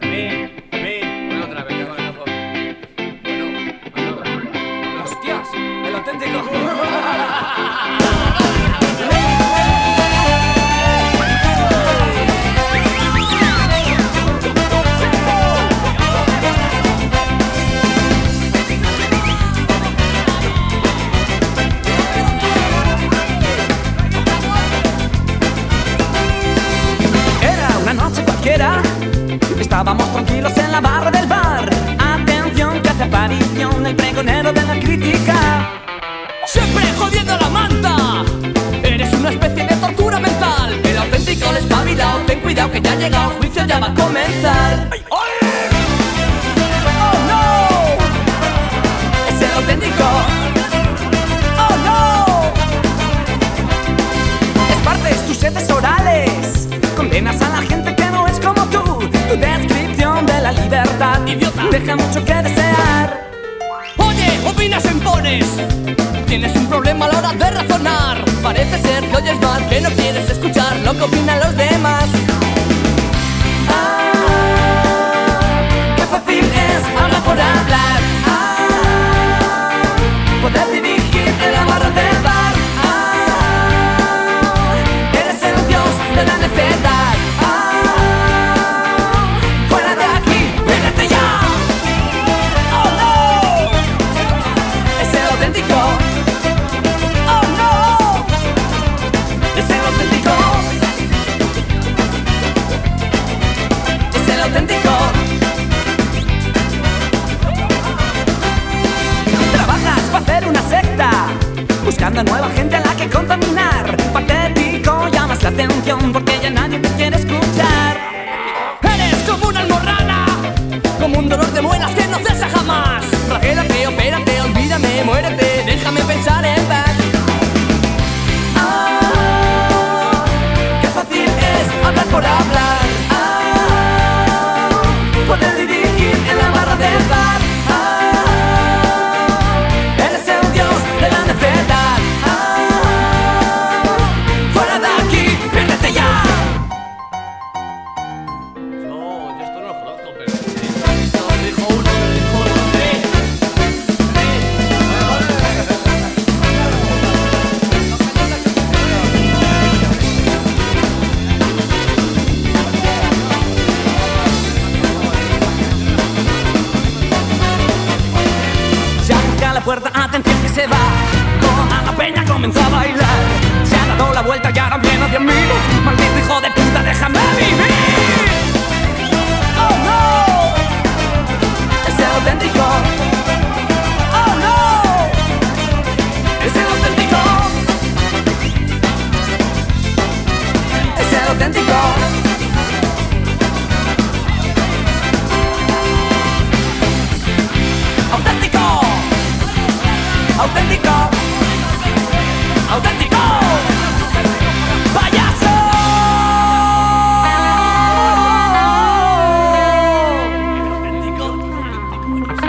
Ven, ven. Otra vez, estábamos tranquilos en la barra del bar. Atención, que hace aparición el pregonero de la crítica. Siempre jodiendo la manta, eres una especie de tortura mental. El auténtico el espabilado, ten cuidado que ya ha llegado, juicio ya va a comenzar. Deja mucho que desear. Oye, opinas en pones. Tienes un problema a la hora de razonar. Parece ser que oyes mal, que no quieres escuchar lo que opinan los demás. una nueva gente a la que contaminar. Patético, llamas la atención porque ya nadie te quiere escuchar. Eres como una almorrana, como un dolor de muelas que no cesa jamás. Tragédate, opérate, olvídame, muérete, déjame pensar en paz. Ah, qué fácil es hablar por hablar. Ah, poder dirigir en la barra del bar. se va. Toda la peña comenzó a bailar. Se ha dado la vuelta y ahora viene hacia mí. when you